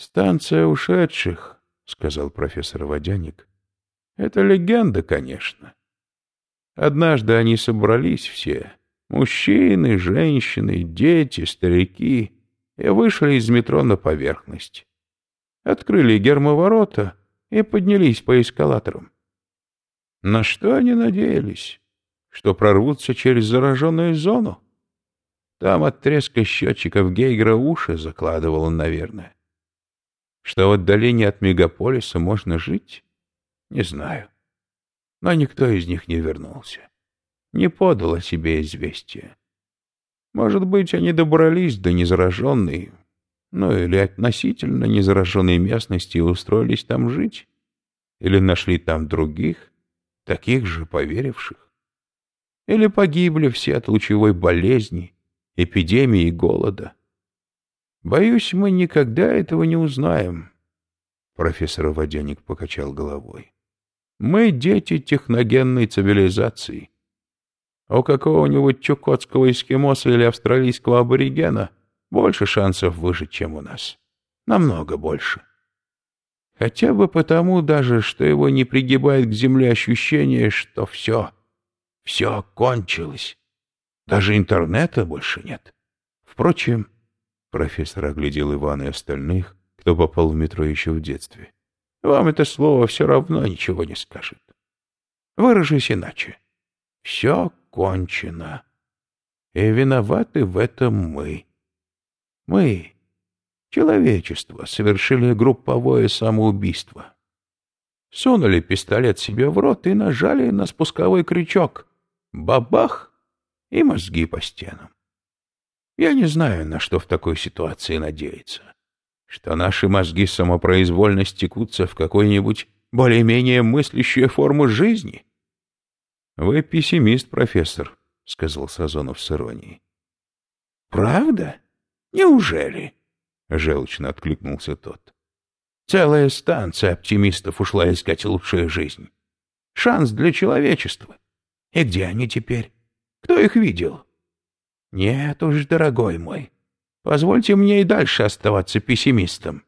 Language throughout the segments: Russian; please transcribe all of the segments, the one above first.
«Станция ушедших», — сказал профессор Водяник. «Это легенда, конечно. Однажды они собрались все, мужчины, женщины, дети, старики, и вышли из метро на поверхность. Открыли гермоворота и поднялись по эскалаторам. На что они надеялись? Что прорвутся через зараженную зону? Там от треска счетчиков Гейгера уши закладывало, наверное. Что в отдалении от мегаполиса можно жить? Не знаю. Но никто из них не вернулся. Не подал о себе известия. Может быть, они добрались до незараженной, ну или относительно незараженной местности и устроились там жить? Или нашли там других, таких же поверивших? Или погибли все от лучевой болезни, эпидемии и голода? Боюсь, мы никогда этого не узнаем. Профессор Водяник покачал головой. Мы дети техногенной цивилизации. У какого-нибудь чукотского эскимоса или австралийского аборигена больше шансов выжить, чем у нас. Намного больше. Хотя бы потому даже, что его не пригибает к земле ощущение, что все, все кончилось. Даже интернета больше нет. Впрочем, профессор оглядел Ивана и остальных, кто попал в метро еще в детстве. Вам это слово все равно ничего не скажет. Выражусь иначе. Все кончено. И виноваты в этом мы. Мы, человечество, совершили групповое самоубийство. Сунули пистолет себе в рот и нажали на спусковой крючок. Бабах! И мозги по стенам. Я не знаю, на что в такой ситуации надеяться. Что наши мозги самопроизвольно стекутся в какой-нибудь более-менее мыслящую форму жизни — «Вы пессимист, профессор», — сказал Сазонов с иронией. «Правда? Неужели?» — желчно откликнулся тот. «Целая станция оптимистов ушла искать лучшую жизнь. Шанс для человечества. И где они теперь? Кто их видел?» «Нет уж, дорогой мой, позвольте мне и дальше оставаться пессимистом».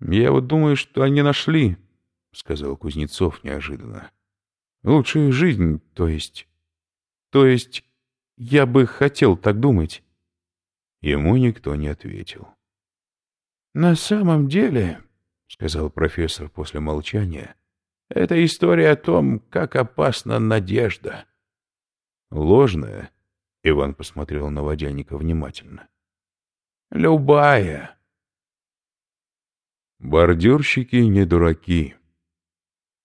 «Я вот думаю, что они нашли», — сказал Кузнецов неожиданно. Лучшую жизнь, то есть... То есть, я бы хотел так думать. Ему никто не ответил. «На самом деле, — сказал профессор после молчания, — это история о том, как опасна надежда». «Ложная?» — Иван посмотрел на водяника внимательно. «Любая». «Бордюрщики не дураки»,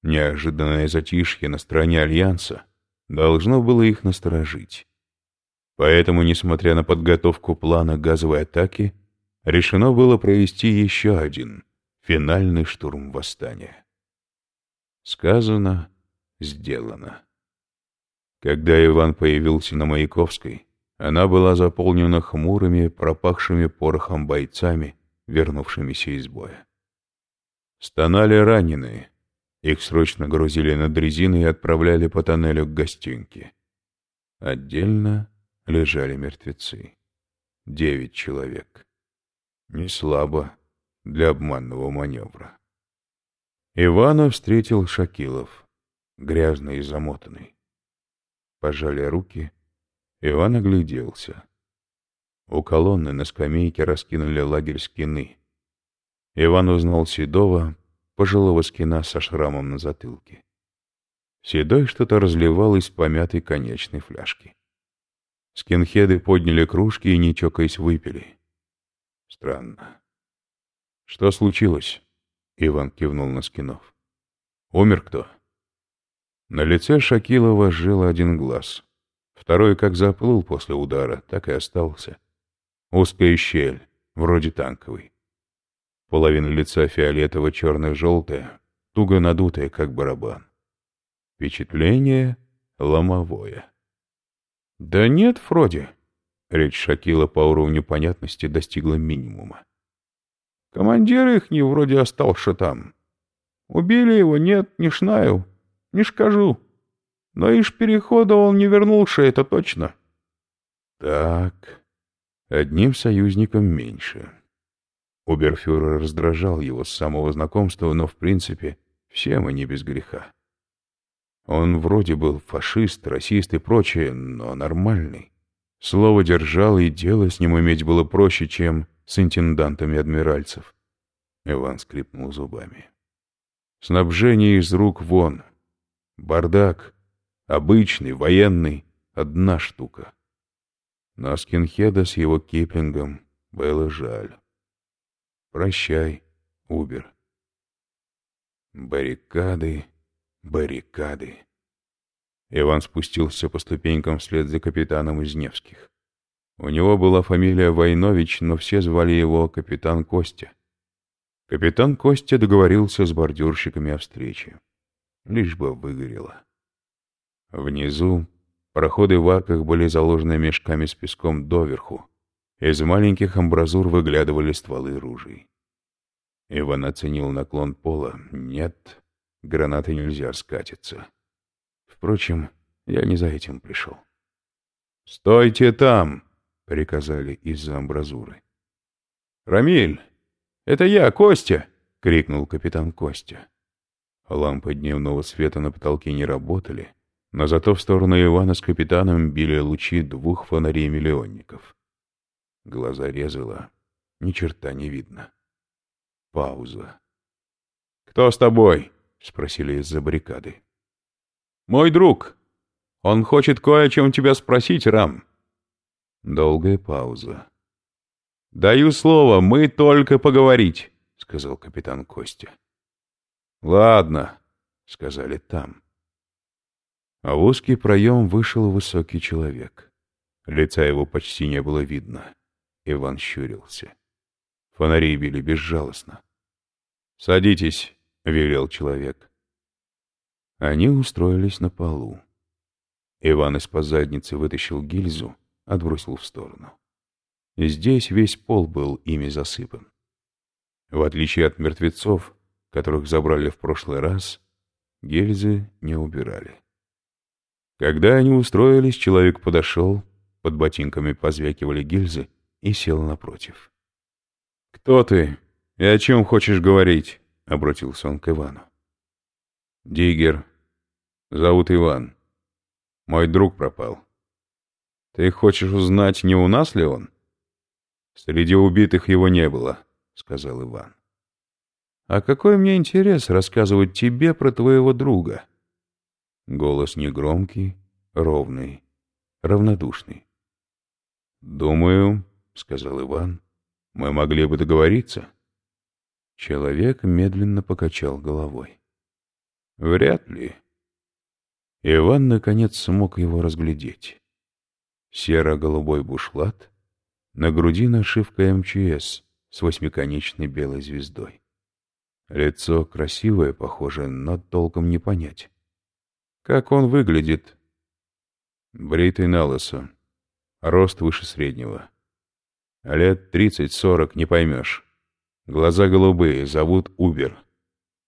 Неожиданное затишье на стороне Альянса должно было их насторожить. Поэтому, несмотря на подготовку плана газовой атаки, решено было провести еще один финальный штурм восстания. Сказано, сделано. Когда Иван появился на Маяковской, она была заполнена хмурыми, пропахшими порохом бойцами, вернувшимися из боя. Стонали раненые, их срочно грузили на дрезины и отправляли по тоннелю к гостинке. Отдельно лежали мертвецы. Девять человек. Не слабо для обманного маневра. Ивана встретил Шакилов, грязный и замотанный. Пожали руки, Иван огляделся. У колонны на скамейке раскинули лагерь скины. Иван узнал Седова, пожилого скина со шрамом на затылке. Седой что-то разливал из помятой конечной фляжки. Скинхеды подняли кружки и, не чокаясь, выпили. Странно. Что случилось? Иван кивнул на скинов. Умер кто? На лице Шакилова жил один глаз. Второй как заплыл после удара, так и остался. Узкая щель, вроде танковой. Половина лица фиолетово-черно-желтая, туго надутая, как барабан. Впечатление ломовое. «Да нет, Фроди!» Речь Шакила по уровню понятности достигла минимума. «Командир их не вроде остался там. Убили его, нет, не шнаю, не скажу. Но ишь перехода он не вернулся, это точно». «Так, одним союзником меньше». Оберфюрер раздражал его с самого знакомства, но, в принципе, все мы не без греха. Он вроде был фашист, расист и прочее, но нормальный. Слово держал, и дело с ним иметь было проще, чем с интендантами адмиральцев. Иван скрипнул зубами. Снабжение из рук вон. Бардак. Обычный, военный. Одна штука. Но скинхеда с его киплингом было жаль. Прощай, Убер. Баррикады, баррикады. Иван спустился по ступенькам вслед за капитаном из Невских. У него была фамилия Войнович, но все звали его капитан Костя. Капитан Костя договорился с бордюрщиками о встрече. Лишь бы выгорело. Внизу проходы в арках были заложены мешками с песком доверху. Из маленьких амбразур выглядывали стволы ружей. Иван оценил наклон пола. Нет, гранаты нельзя скатиться. Впрочем, я не за этим пришел. «Стойте там!» — приказали из-за амбразуры. «Рамиль, это я, Костя!» — крикнул капитан Костя. Лампы дневного света на потолке не работали, но зато в сторону Ивана с капитаном били лучи двух фонарей-миллионников. Глаза резало, ни черта не видно. Пауза. «Кто с тобой?» — спросили из-за баррикады. «Мой друг. Он хочет кое о чем тебя спросить, Рам». Долгая пауза. «Даю слово, мы только поговорить», — сказал капитан Костя. «Ладно», — сказали там. А в узкий проем вышел высокий человек. Лица его почти не было видно. Иван щурился. Фонари били безжалостно. «Садитесь», — велел человек. Они устроились на полу. Иван из-под задницы вытащил гильзу, отбросил в сторону. Здесь весь пол был ими засыпан. В отличие от мертвецов, которых забрали в прошлый раз, гильзы не убирали. Когда они устроились, человек подошел, под ботинками позвякивали гильзы и сел напротив. «Кто ты и о чем хочешь говорить?» — обратился он к Ивану. «Диггер. Зовут Иван. Мой друг пропал. Ты хочешь узнать, не у нас ли он?» «Среди убитых его не было», — сказал Иван. «А какой мне интерес рассказывать тебе про твоего друга?» Голос негромкий, ровный, равнодушный. «Думаю», — сказал Иван, — «мы могли бы договориться». Человек медленно покачал головой. «Вряд ли». Иван, наконец, смог его разглядеть. Серо-голубой бушлат, на груди нашивка МЧС с восьмиконечной белой звездой. Лицо красивое, похоже, но толком не понять. Как он выглядит? Бритый на лысо. Рост выше среднего. Лет тридцать-сорок, не поймешь. Глаза голубые, зовут Убер.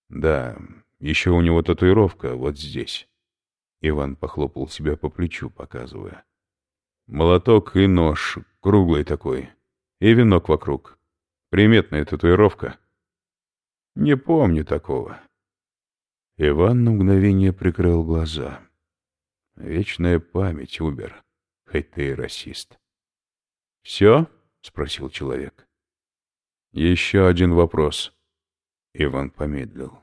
Да, еще у него татуировка вот здесь. Иван похлопал себя по плечу, показывая. Молоток и нож, круглый такой. И венок вокруг. Приметная татуировка. Не помню такого. Иван на мгновение прикрыл глаза. Вечная память, Убер, хоть ты и расист. «Все?» — спросил человек. «Еще один вопрос». Иван помедлил.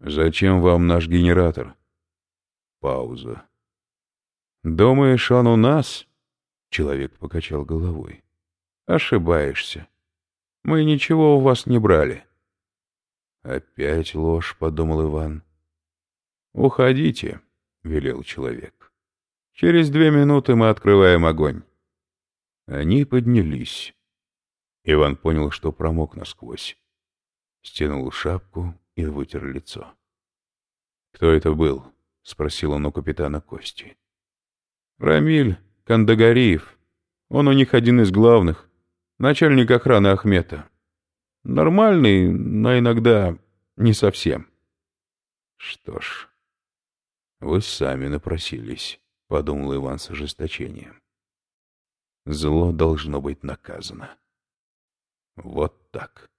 «Зачем вам наш генератор?» Пауза. «Думаешь, он у нас?» Человек покачал головой. «Ошибаешься. Мы ничего у вас не брали». «Опять ложь», — подумал Иван. «Уходите», — велел человек. «Через две минуты мы открываем огонь». Они поднялись. Иван понял, что промок насквозь. Стянул шапку и вытер лицо. «Кто это был?» — спросил он у капитана Кости. «Рамиль Кандагариев. Он у них один из главных. Начальник охраны Ахмета. Нормальный, но иногда не совсем». «Что ж, вы сами напросились», — подумал Иван с ожесточением. «Зло должно быть наказано». Вот так.